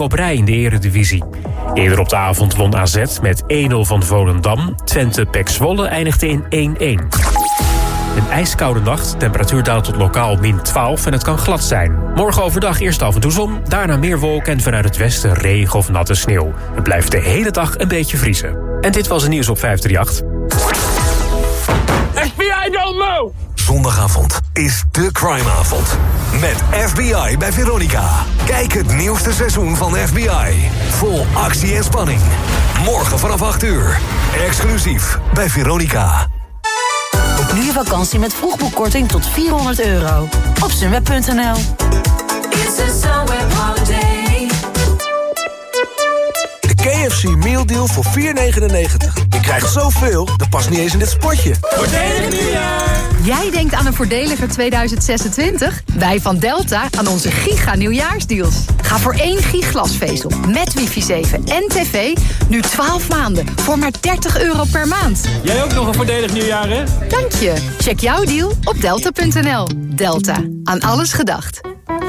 op rij in de eredivisie. Eerder op de avond won AZ met 1-0 van Volendam. Twente Pek Zwolle eindigde in 1-1. Een ijskoude nacht, temperatuur daalt tot lokaal min 12 en het kan glad zijn. Morgen overdag eerst af en toe zon, daarna meer wolken en vanuit het westen regen of natte sneeuw. Het blijft de hele dag een beetje vriezen. En dit was het nieuws op 538. FBI don't know! Zondagavond is de crimeavond. Met FBI bij Veronica. Kijk het nieuwste seizoen van FBI. Vol actie en spanning. Morgen vanaf 8 uur. Exclusief bij Veronica. Boek nu je vakantie met vroegboekkorting tot 400 euro. Op sunweb.nl KFC Meal Deal voor 4,99. Je krijgt zoveel, dat past niet eens in dit spotje. Voordelig nieuwjaar! Jij denkt aan een voordeliger 2026? Wij van Delta aan onze giga nieuwjaarsdeals. Ga voor één giglasvezel met wifi 7 en tv nu 12 maanden voor maar 30 euro per maand. Jij ook nog een voordelig nieuwjaar, hè? Dank je. Check jouw deal op delta.nl. Delta. Aan alles gedacht.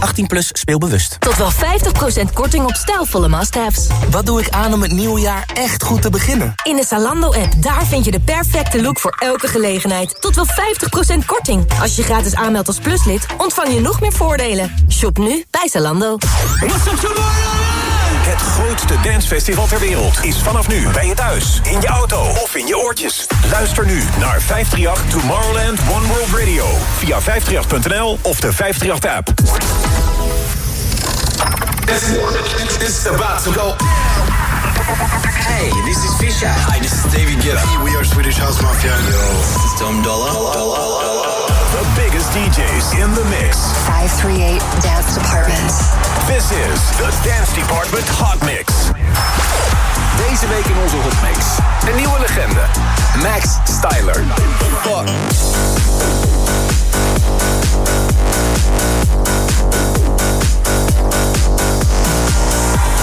18 plus speelbewust. Tot wel 50% korting op stijlvolle must-haves. Wat doe ik aan om het nieuwe jaar echt goed te beginnen? In de Zalando-app, daar vind je de perfecte look voor elke gelegenheid. Tot wel 50% korting. Als je gratis aanmeldt als pluslid, ontvang je nog meer voordelen. Shop nu bij Zalando. Het grootste dancefestival ter wereld is vanaf nu bij je thuis, in je auto oortjes. Luister nu naar 538 Tomorrowland One World Radio via 538.nl of de 538-app. It's about to go. Hey, this is Fisher. Hi, this is David Guetta. Hey, we are Swedish House Mafia. Yo, this is Tom Dollar. The biggest DJs in the mix. 538 Dance Department. This is the Dance Department Hot Mix. Deze week in onze Hot Mix. Een nieuwe legende. Max Styler. Fuck.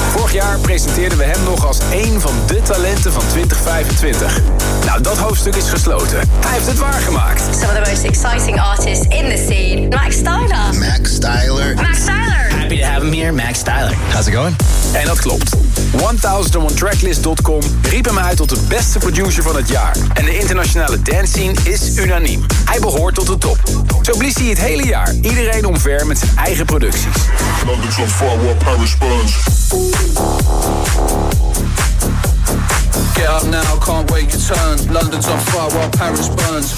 Vorig jaar presenteerden we hem nog als één van de talenten van 2025. Nou, dat hoofdstuk is gesloten. Hij heeft het waargemaakt. Some of the most exciting artists in the scene. Max Styler. Max Styler. Max Styler. Happy to have him here, Max Styler. How's it going? En dat klopt. 1001tracklist.com riep hem uit tot de beste producer van het jaar. En de internationale dance scene is unaniem. Hij behoort tot de top. Zo blies hij het hele jaar iedereen omver met zijn eigen producties. Get up now, can't wait your turn. London's on fire while Paris burns.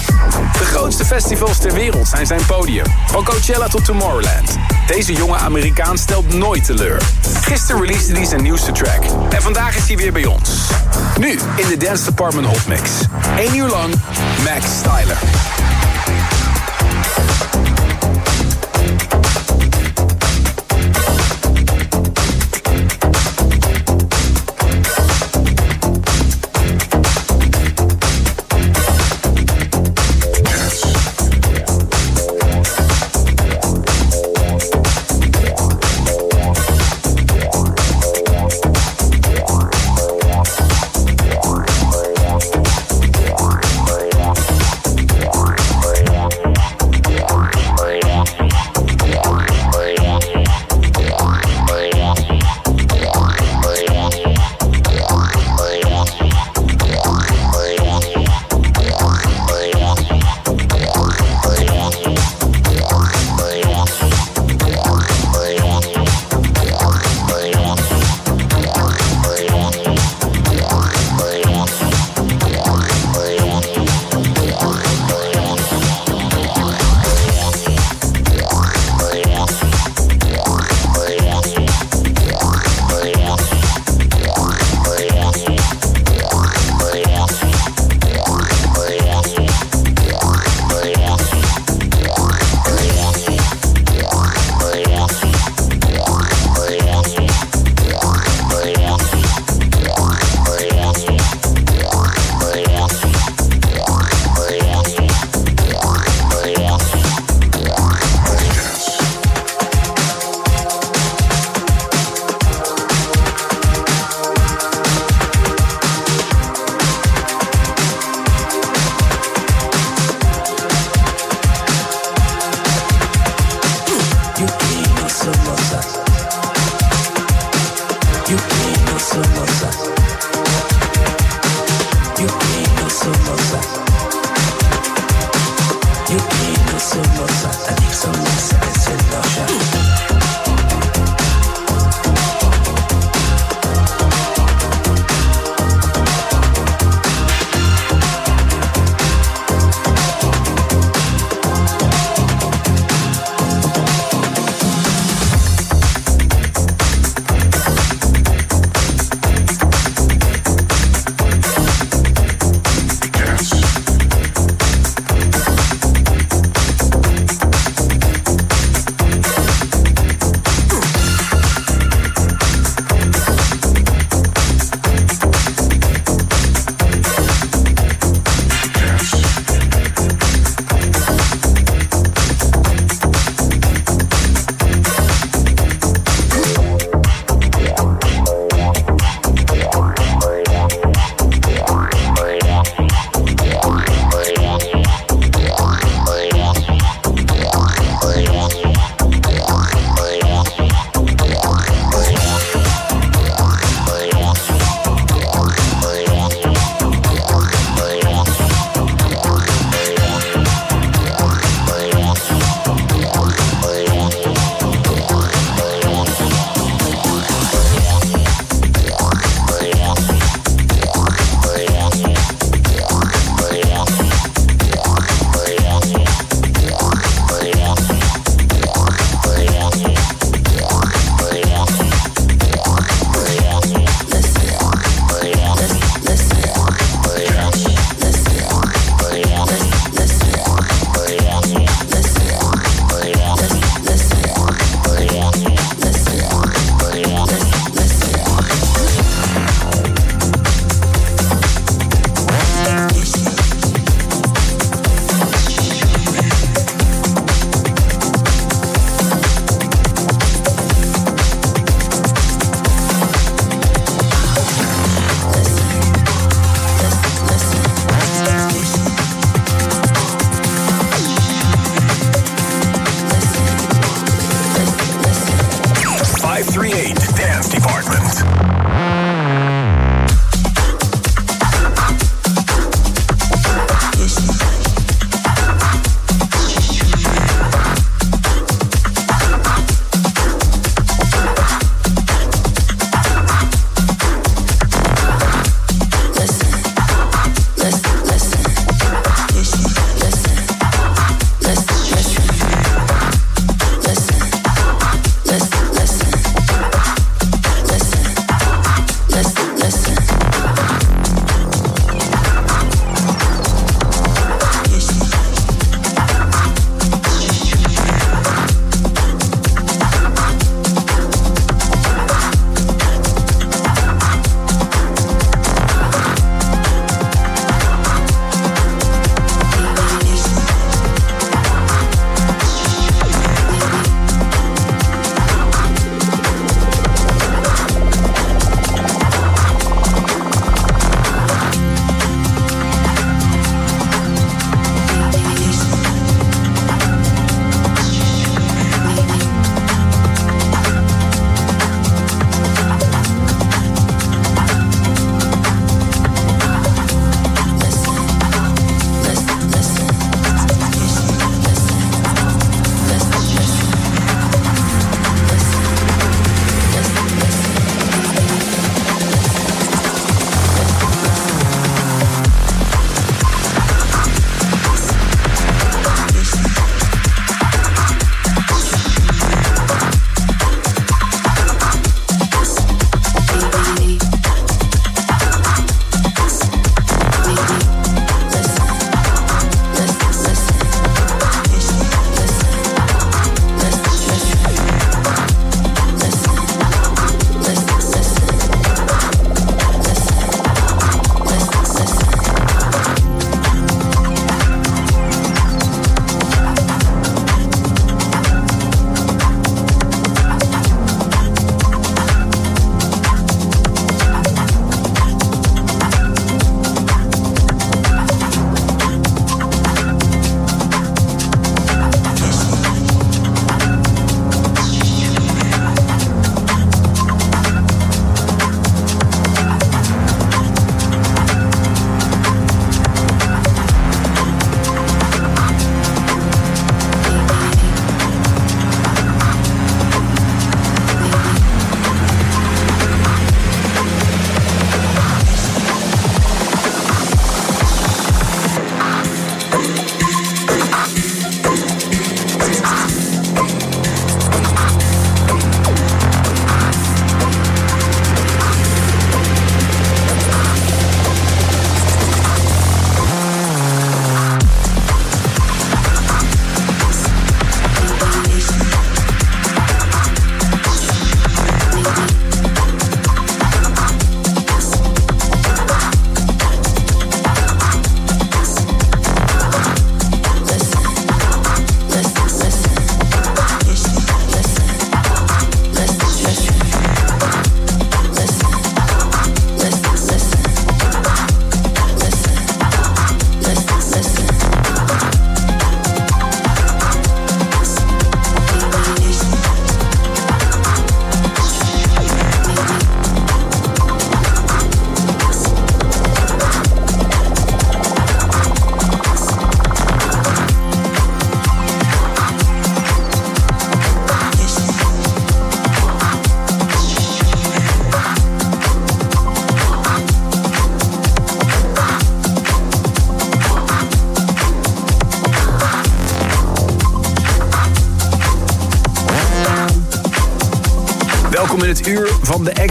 De grootste festivals ter wereld zijn zijn podium. Van Coachella tot Tomorrowland. Deze jonge Amerikaan stelt nooit teleur. Gisteren releasede hij zijn nieuwste track. En vandaag is hij weer bij ons. Nu in de Dance Department Hot Mix. 1 uur lang Max Styler.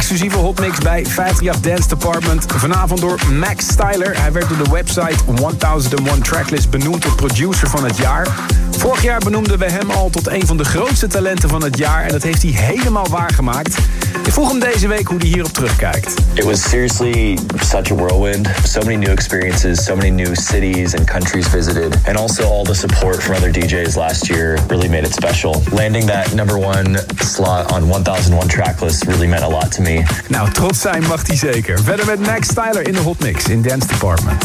Exclusieve hotmix bij 538 Dance Department. Vanavond door Max Styler. Hij werd door de website 1001 Tracklist benoemd tot producer van het jaar. Vorig jaar benoemden we hem al tot een van de grootste talenten van het jaar. En dat heeft hij helemaal waargemaakt. Ik vroeg hem deze week hoe hij hierop terugkijkt. It was seriously such a whirlwind. So many new experiences, so many new cities and countries visited, and also all the support from other DJs last year really made it special. Landing that number one slot on 1001 Tracklist really meant a lot to me. Nou, trots zijn mag hij zeker. Verder met Max Styler in de hotmix in Dance Department.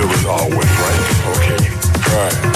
feel was always right. Okay. Right.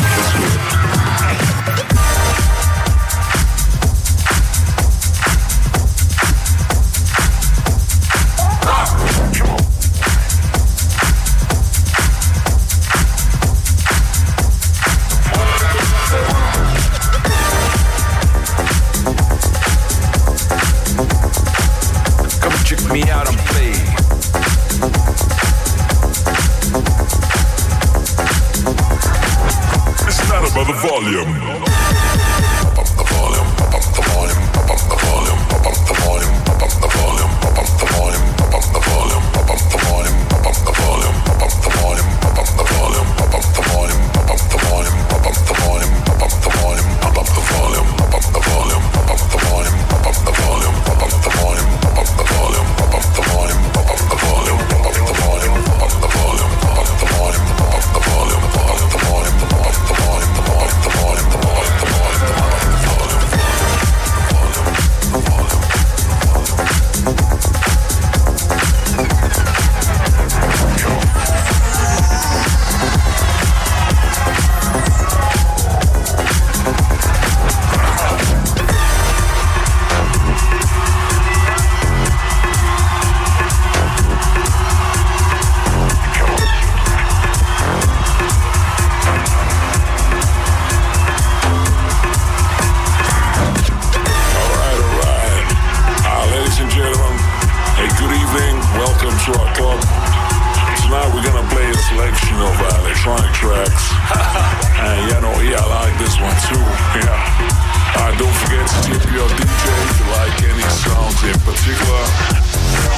your DJs like any songs in particular.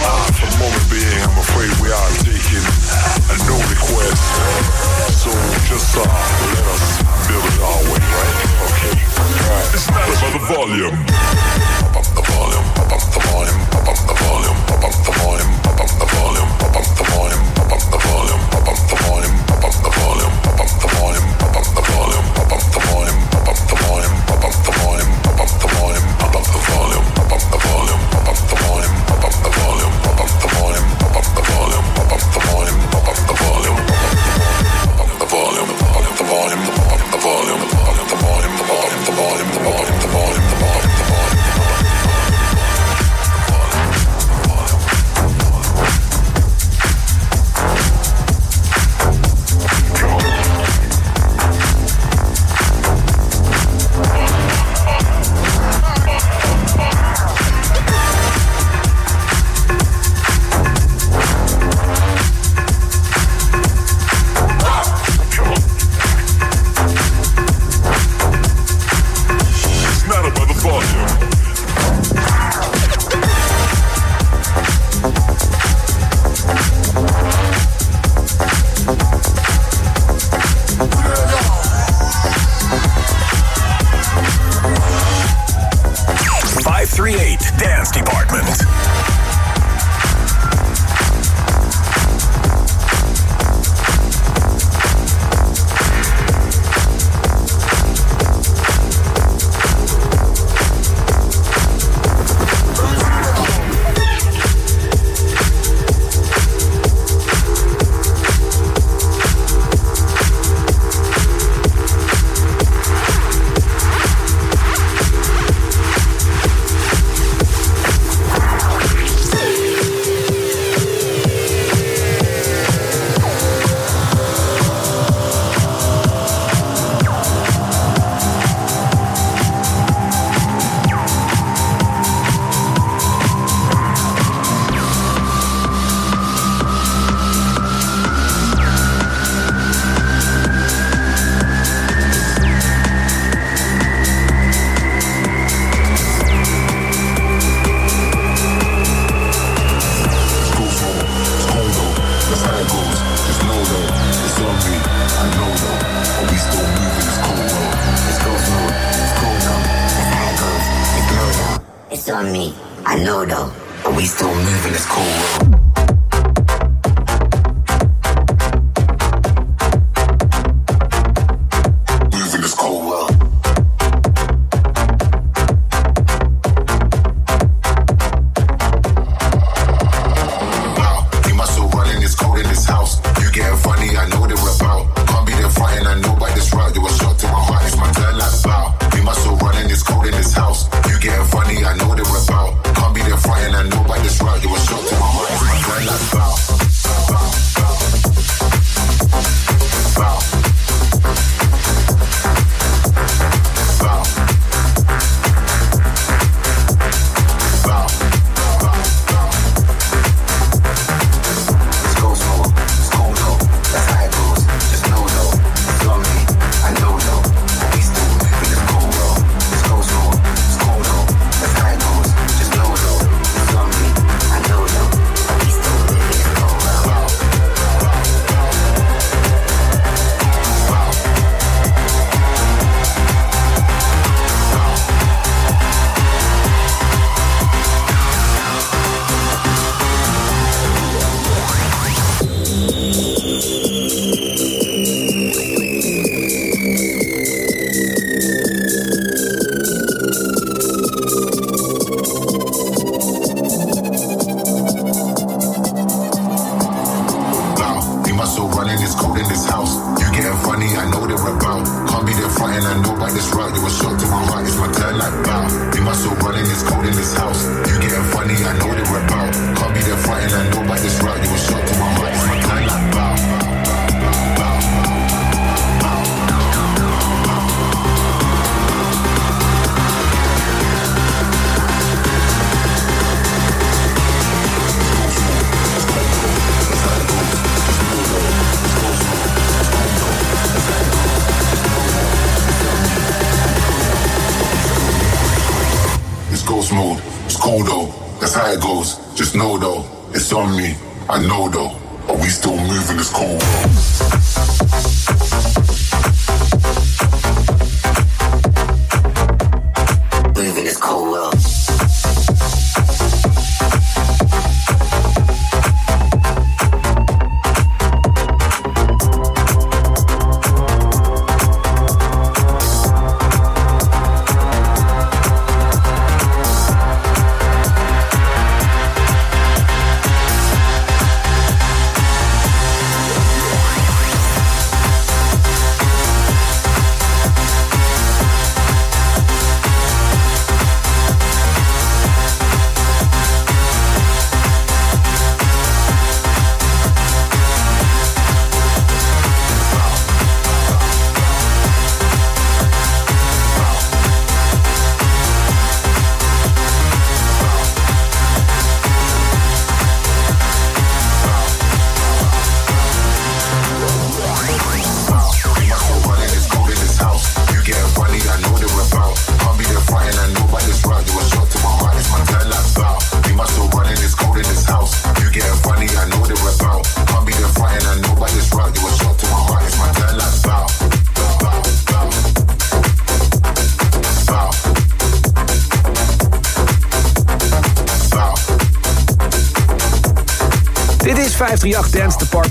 Uh, for the moment being, I'm afraid we are taking a no request. So just uh, let us build it our way, right? Okay. Right. It's not about the volume. The volume, the volume, the volume, the volume, the volume, pop up the volume, pop up the volume, pop up the volume, pop up the volume, pop up the volume.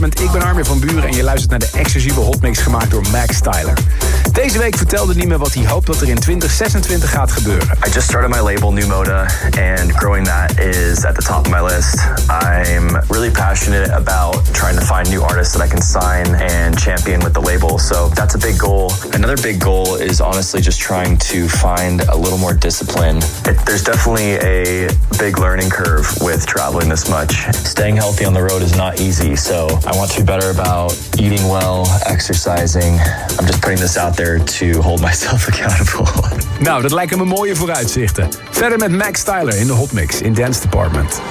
Ik ben Armin van Buren en je luistert naar de exclusieve hotmix gemaakt door Max Styler. Deze week vertelde Niemen wat hij hoopt dat er in 2026 gaat gebeuren. I just started my label New Moda, and growing that is at the top of my list. I'm really passionate about trying to find new artists that I can sign and champion with the label. So that's a big goal. Another big goal is honestly just trying to find a little more discipline. There's definitely a big learning curve with traveling this much. Staying healthy on the road is not easy, so I want to be better about eating well, exercising. I'm just putting this out there to hold myself accountable. Nou, dat lijken me mooie vooruitzichten. Verder met Max Styler in de hotmix in Dance Department.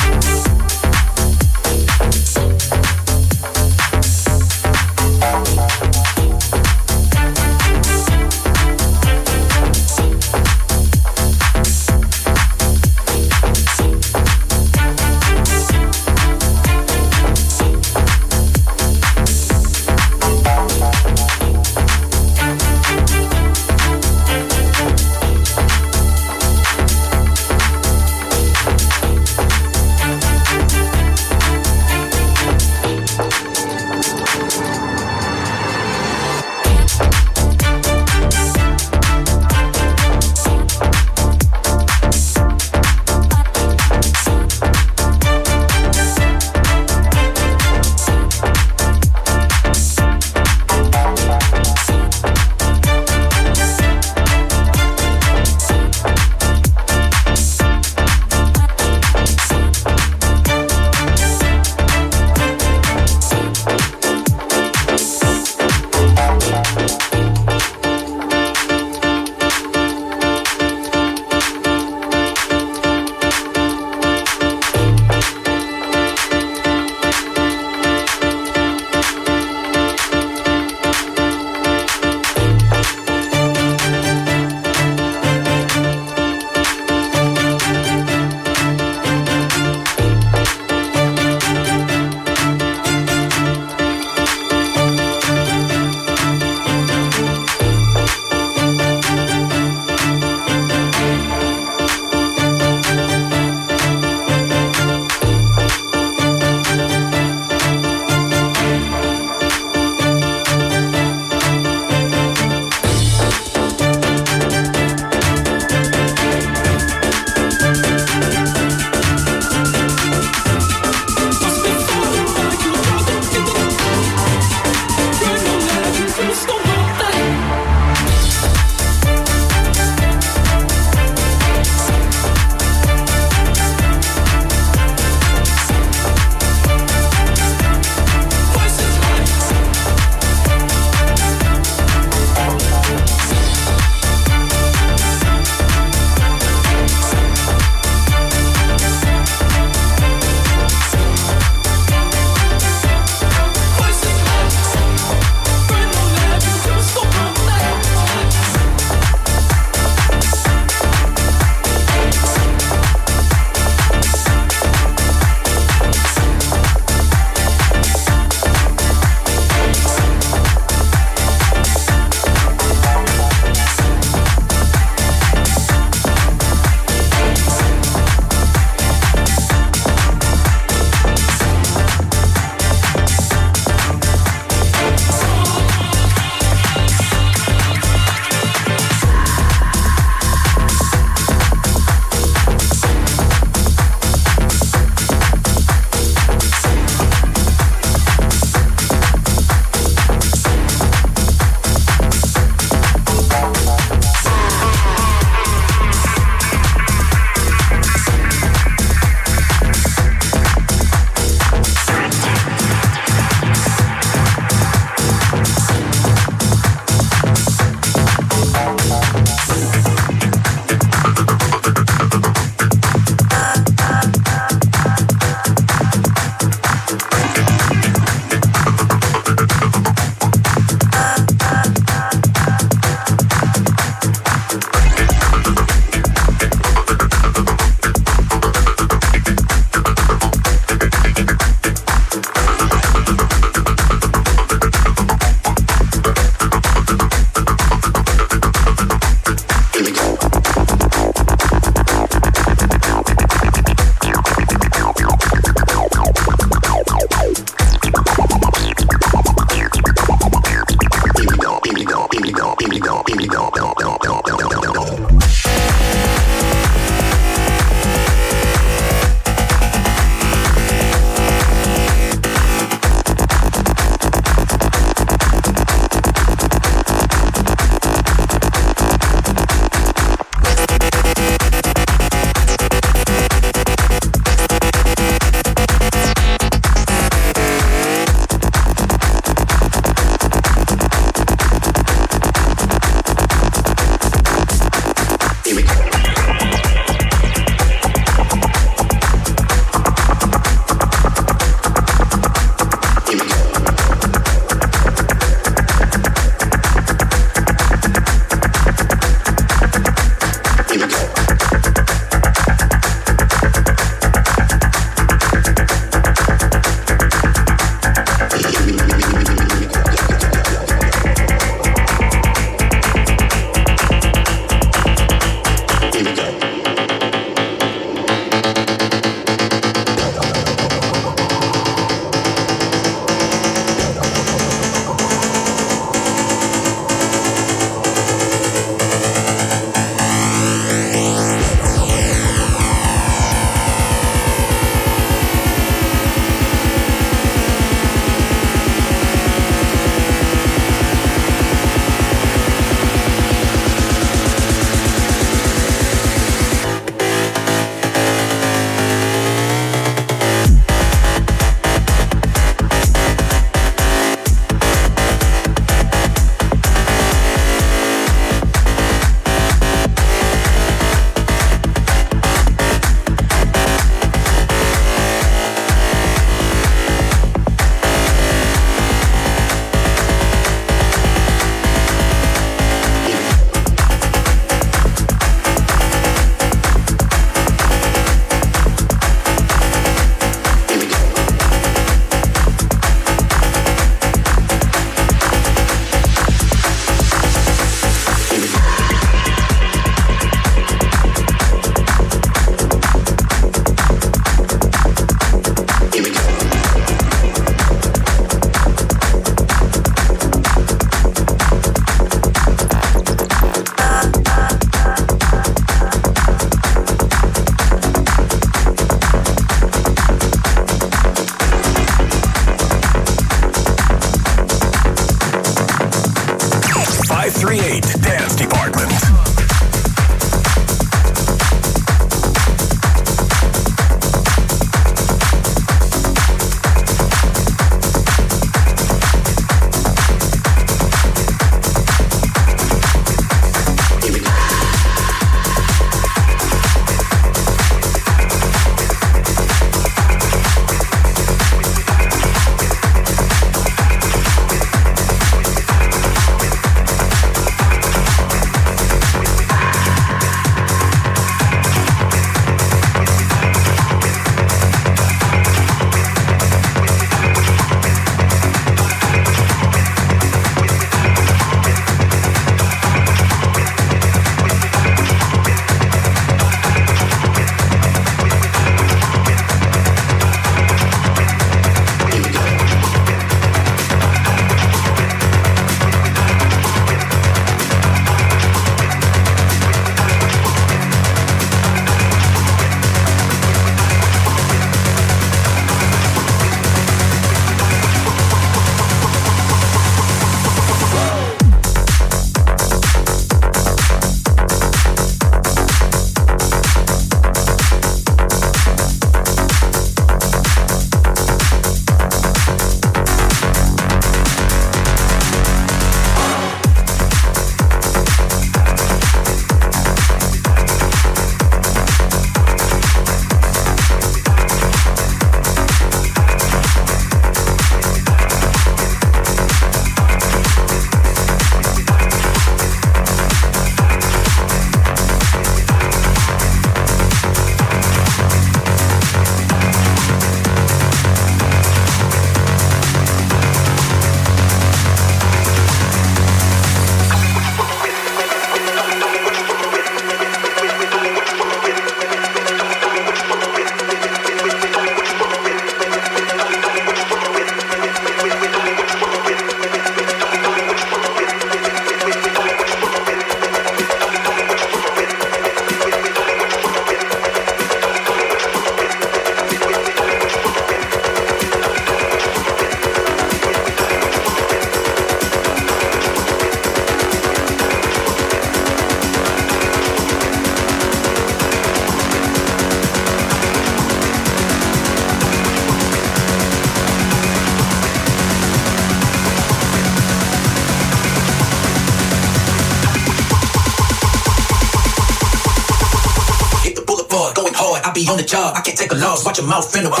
Watch your mouth finna.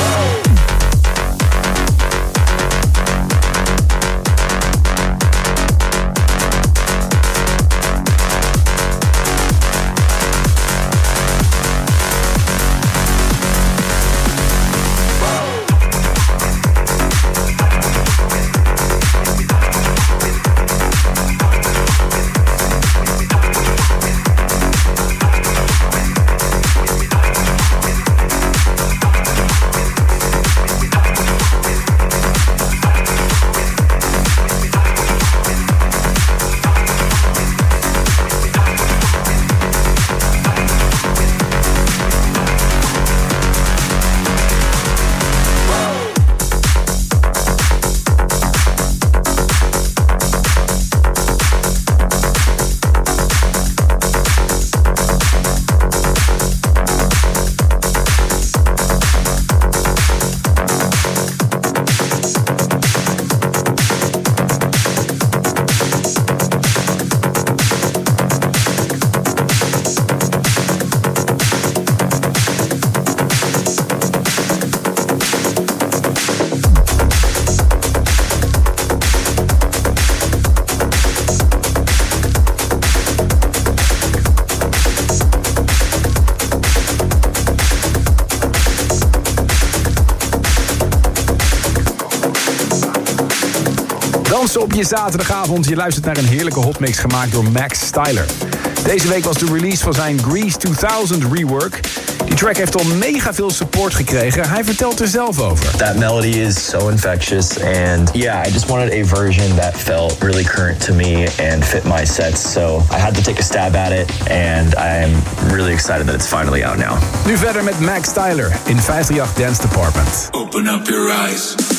Je zaterdagavond. Je luistert naar een heerlijke hotmix gemaakt door Max Styler. Deze week was de release van zijn Grease 2000 rework. Die track heeft al mega veel support gekregen. Hij vertelt er zelf over. That melody is so infectious, and yeah, I just wanted a version that felt really current to me and fit my sets. So I had to take a stab at it, and I'm really excited that it's finally out now. Nu verder met Max Styler in 538 Dance Department. Open up your eyes.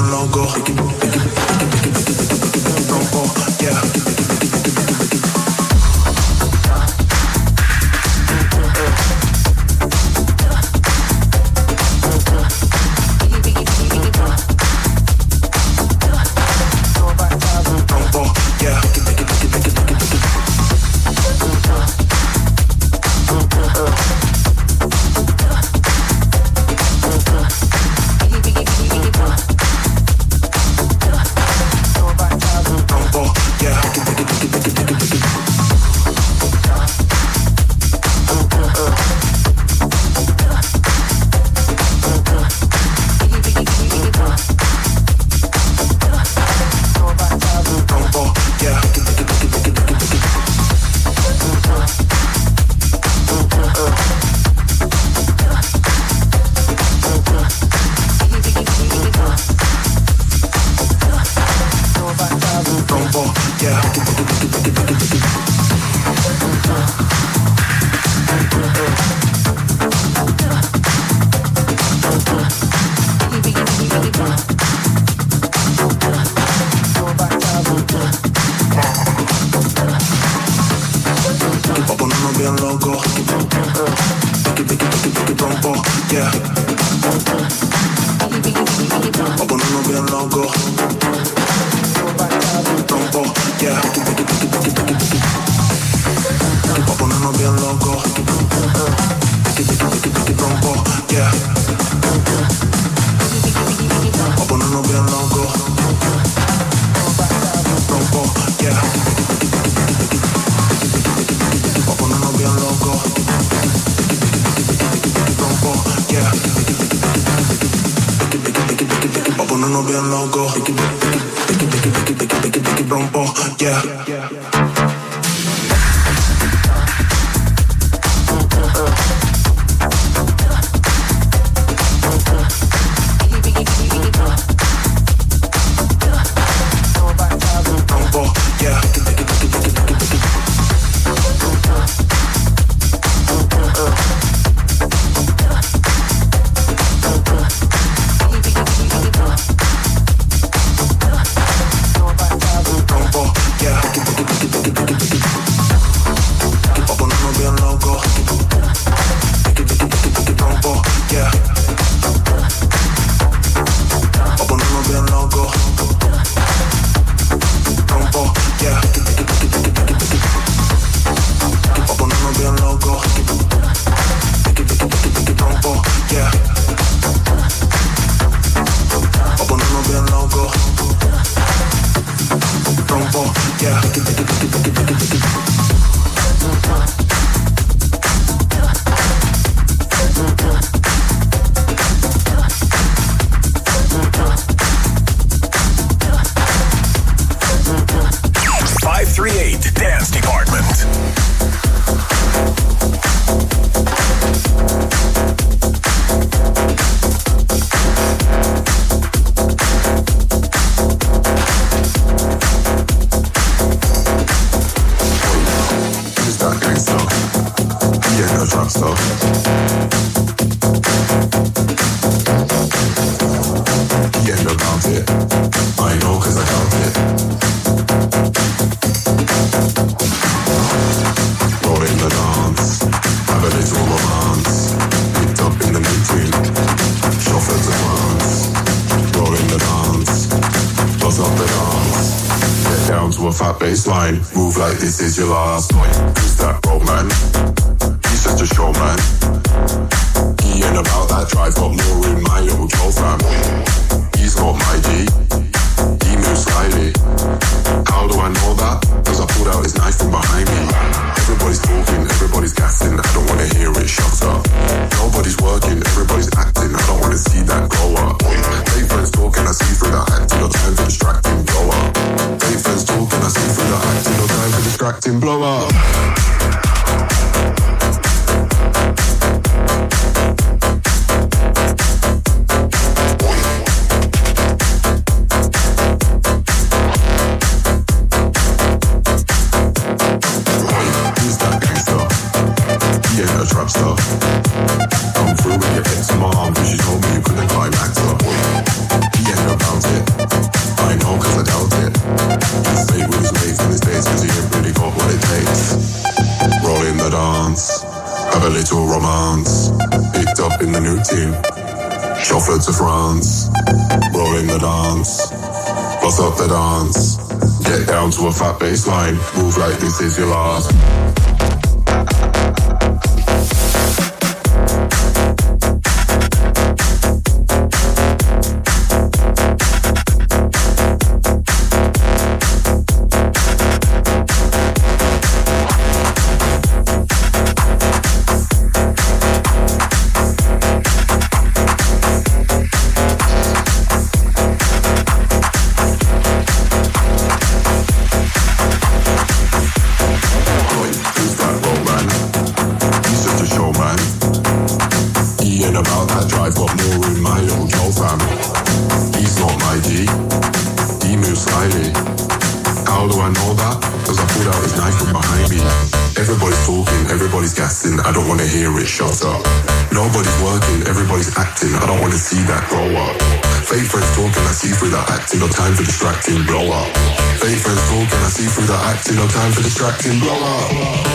logo. uno bien loco. Vicky, Vicky, Vicky, Vicky, Vicky, Vicky, Vicky, Vicky, Vicky, Vicky, Vicky, this is your last night. Who's that old man? time for distracting. Blow up.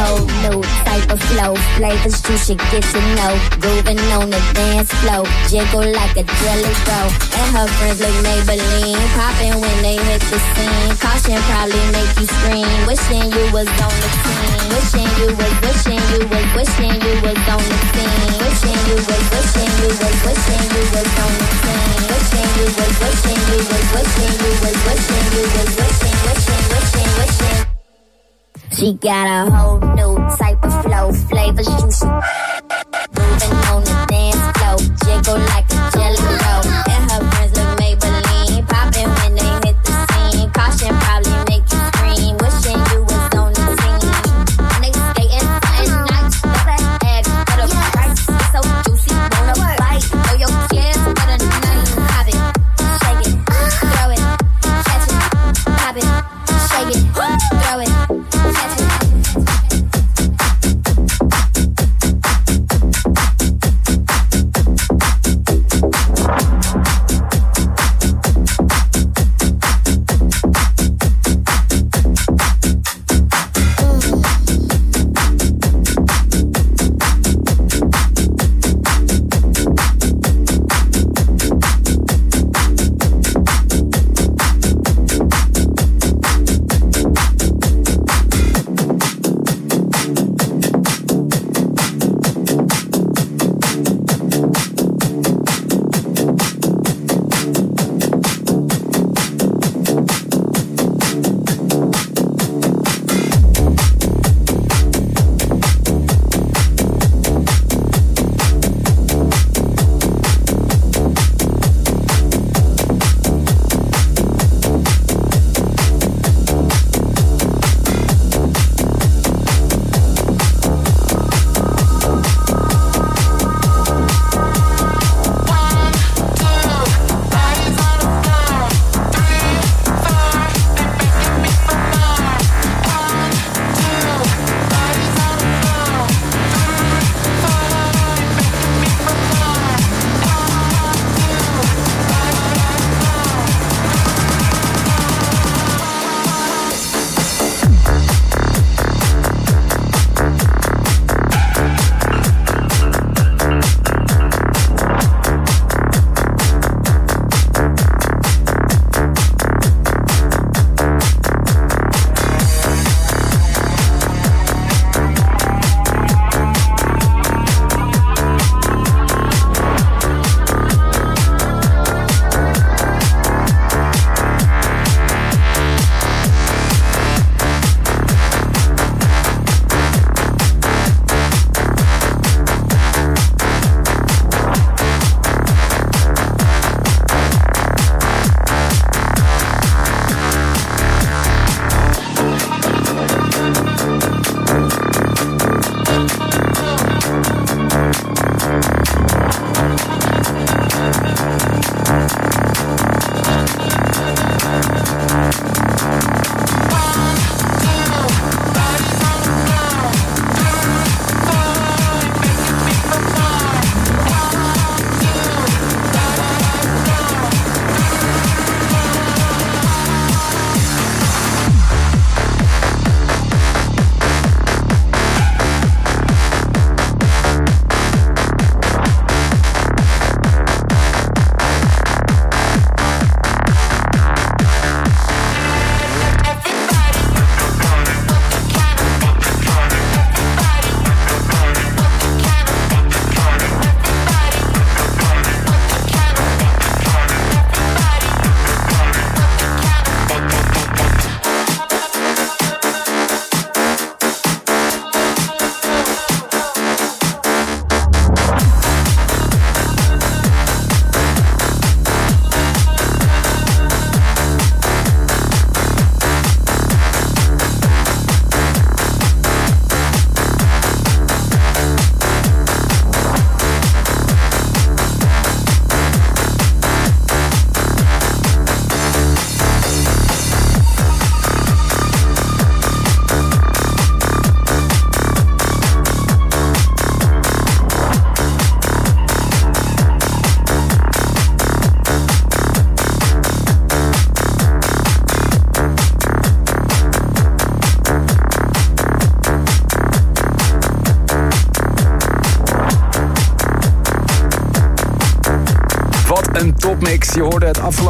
Whole new type of flow. Flavors you should get to know. Grooving on the dance floor. Jiggle like a jelly roll. And her friends look Maybelline. Popping when they hit the scene. Caution probably make you scream. Wishing you was on the team. Wishing you was, wishing you was, wishing you was on the team. Wishing you was, wishing you was, wishing you was on the team. Wishing you was, wishing you was, wishing you was, wishing you was, wishing, wishing, wishing, wishing. She got a whole new type of flow, flavor juicy. Moving on the dance floor, jiggle like a jelly roll. And her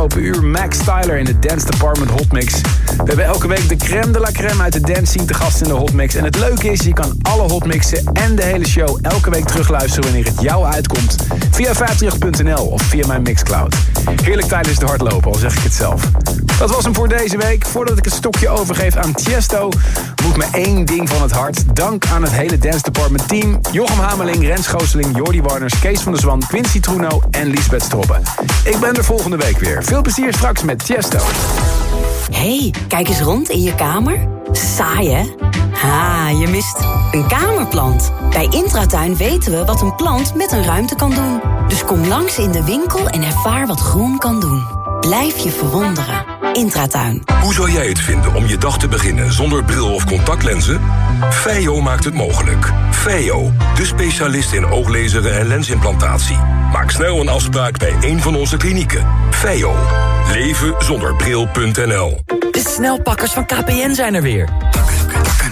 afgelopen uur Max Styler in de Dance Department Hotmix. We hebben elke week de crème de la crème uit de dance scene te gast in de Hotmix. En het leuke is, je kan alle Hotmixen en de hele show elke week terugluisteren wanneer het jou uitkomt. Via 538.nl of via mijn Mixcloud. Heerlijk tijdens de hardlopen, al zeg ik het zelf. Dat was hem voor deze week. Voordat ik het stokje overgeef aan Tiesto, moet me één ding van het hart. Dank aan het hele Dance Department team. Jochem Hameling, Rens Gooseling, Jordi Warners, Kees van der Zwan, Quincy Truno en Lisbeth Stroppen. Ik ben er volgende week weer. Veel plezier straks met Tiesto. hey, kijk eens rond in je kamer. Saai, hè? Ha, je mist een kamerplant. Bij Intratuin weten we wat een plant met een ruimte kan doen. Dus kom langs in de winkel en ervaar wat groen kan doen. Blijf je verwonderen. Intratuin. Hoe zou jij het vinden om je dag te beginnen zonder bril of contactlenzen? Feio maakt het mogelijk. Feio, de specialist in ooglezeren en lensimplantatie. Maak snel een afspraak bij een van onze klinieken. Feio. Leven zonder bril.nl De snelpakkers van KPN zijn er weer.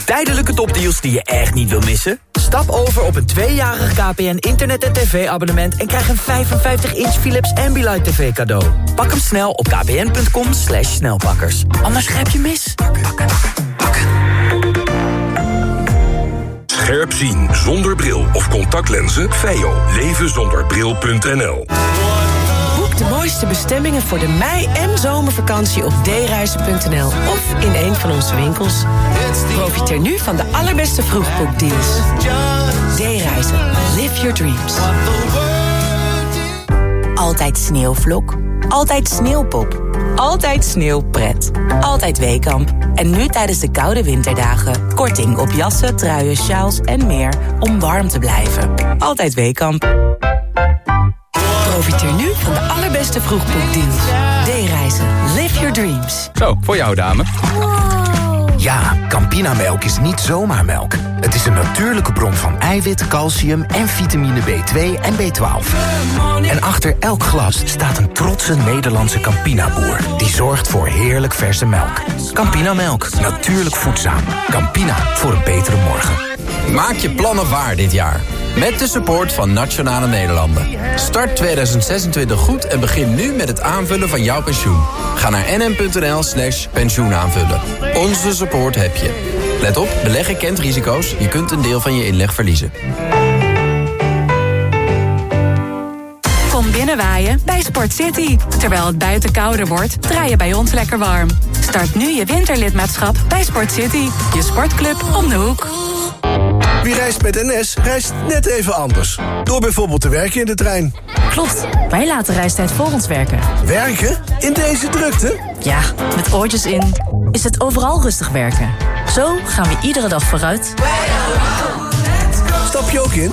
Tijdelijke topdeals die je echt niet wil missen? Stap over op een tweejarig KPN internet- en tv-abonnement... en krijg een 55-inch Philips Ambilight TV cadeau. Pak hem snel op kpn.com slash snelpakkers. Anders grijp je mis. Scherp zien zonder bril of contactlenzen? Feio. Leven de mooiste bestemmingen voor de mei- en zomervakantie op dereizen.nl of in een van onze winkels. Profiteer nu van de allerbeste vroegboekdeals. D-reizen. Live your dreams. Altijd sneeuwvlok. Altijd sneeuwpop. Altijd sneeuwpret. Altijd Weekamp. En nu tijdens de koude winterdagen. Korting op jassen, truien, sjaals en meer om warm te blijven. Altijd Weekamp. Profiteer nu van de allerbeste vroegboekdeals. D-reizen. Live your dreams. Zo, voor jou dame. Ja, Campinamelk is niet zomaar melk. Het is een natuurlijke bron van eiwit, calcium en vitamine B2 en B12. En achter elk glas staat een trotse Nederlandse Campina-boer... die zorgt voor heerlijk verse melk. Campinamelk, natuurlijk voedzaam. Campina, voor een betere morgen. Maak je plannen waar dit jaar. Met de support van Nationale Nederlanden. Start 2026 goed en begin nu met het aanvullen van jouw pensioen. Ga naar nm.nl slash pensioenaanvullen. Onze support heb je. Let op, beleggen kent risico's. Je kunt een deel van je inleg verliezen. Kom binnenwaaien bij Sport City. Terwijl het buiten kouder wordt, draai je bij ons lekker warm. Start nu je winterlidmaatschap bij Sport City. Je sportclub om de hoek. Wie reist met NS, reist net even anders. Door bijvoorbeeld te werken in de trein. Klopt, wij laten reistijd voor ons werken. Werken? In deze drukte? Ja, met oortjes in is het overal rustig werken. Zo gaan we iedere dag vooruit. Stap je ook in?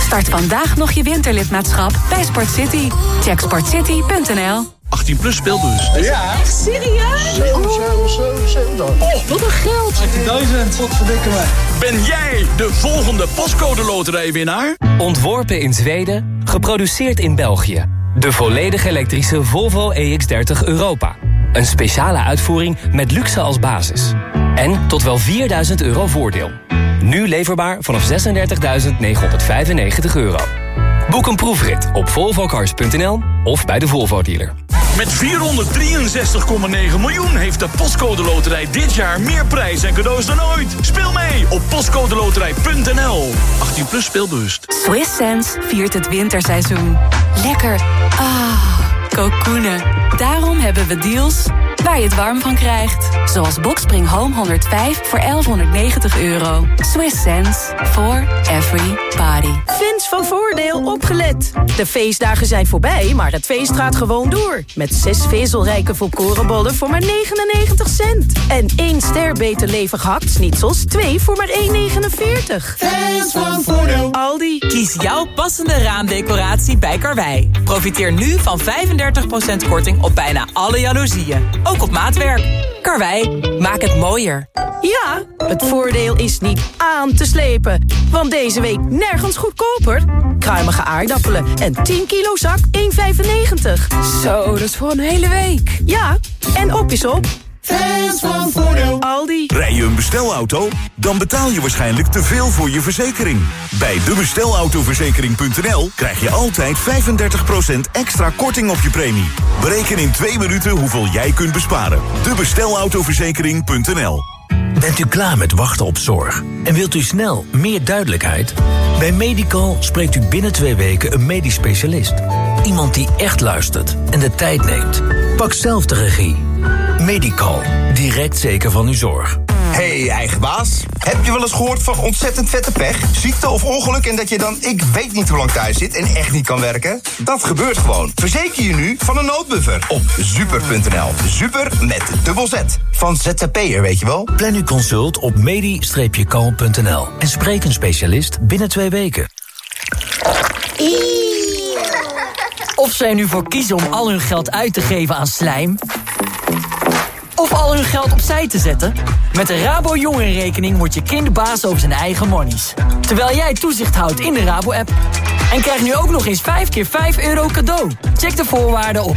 Start vandaag nog je winterlidmaatschap bij Sport City. Check sportcity.nl 18 plus speelbus. Ja. Echt serieus? 7, 7, 7, 7. Oh, wat een geld. 18.000. Wat verdikken mij. Ben jij de volgende pascode loterijwinnaar? Ontworpen in Zweden, geproduceerd in België. De volledig elektrische Volvo EX30 Europa. Een speciale uitvoering met luxe als basis. En tot wel 4000 euro voordeel. Nu leverbaar vanaf 36.995 euro. Boek een proefrit op volvocars.nl of bij de Volvo dealer. Met 463,9 miljoen heeft de Postcode Loterij dit jaar meer prijs en cadeaus dan ooit. Speel mee op postcodeloterij.nl. 18 plus speelbewust. Swiss Sense viert het winterseizoen. Lekker. Ah, kokoenen. Daarom hebben we deals waar je het warm van krijgt. Zoals Boxspring Home 105 voor 1190 euro. Swiss sense for every party. Fans van Voordeel opgelet. De feestdagen zijn voorbij, maar het feest gaat gewoon door. Met zes vezelrijke volkorenbollen voor maar 99 cent. En één ster beter levig hakt-snitsels, twee voor maar 1,49. Fans van Voordeel. Aldi. Kies jouw passende raamdecoratie bij Karwei. Profiteer nu van 35% korting op bijna alle jaloezieën. Ook op maatwerk. Karwei, maak het mooier. Ja, het voordeel is niet aan te slepen. Want deze week nergens goedkoper. Kruimige aardappelen en 10 kilo zak 1,95. Zo, dat is voor een hele week. Ja, en op is op. Fans van Voordeel. Aldi. Rij je een bestelauto? Dan betaal je waarschijnlijk te veel voor je verzekering. Bij debestelautoverzekering.nl krijg je altijd 35% extra korting op je premie. Bereken in twee minuten hoeveel jij kunt besparen. Debestelautoverzekering.nl Bent u klaar met wachten op zorg? En wilt u snel meer duidelijkheid? Bij Medical spreekt u binnen twee weken een medisch specialist. Iemand die echt luistert en de tijd neemt. Pak zelf de regie. Medical. Direct zeker van uw zorg. Hey, eigen baas. Heb je wel eens gehoord van ontzettend vette pech? Ziekte of ongeluk en dat je dan ik weet niet hoe lang thuis zit en echt niet kan werken? Dat gebeurt gewoon. Verzeker je nu van een noodbuffer op super.nl. Super met dubbel Z. Van ZZP'er, weet je wel? Plan uw consult op medi-kalm.nl en spreek een specialist binnen twee weken. Of zij nu voor kiezen om al hun geld uit te geven aan slijm... of al hun geld opzij te zetten... met de Rabo Jongerenrekening wordt je kind baas over zijn eigen monies. Terwijl jij toezicht houdt in de Rabo-app. En krijg nu ook nog eens 5 keer 5 euro cadeau. Check de voorwaarden op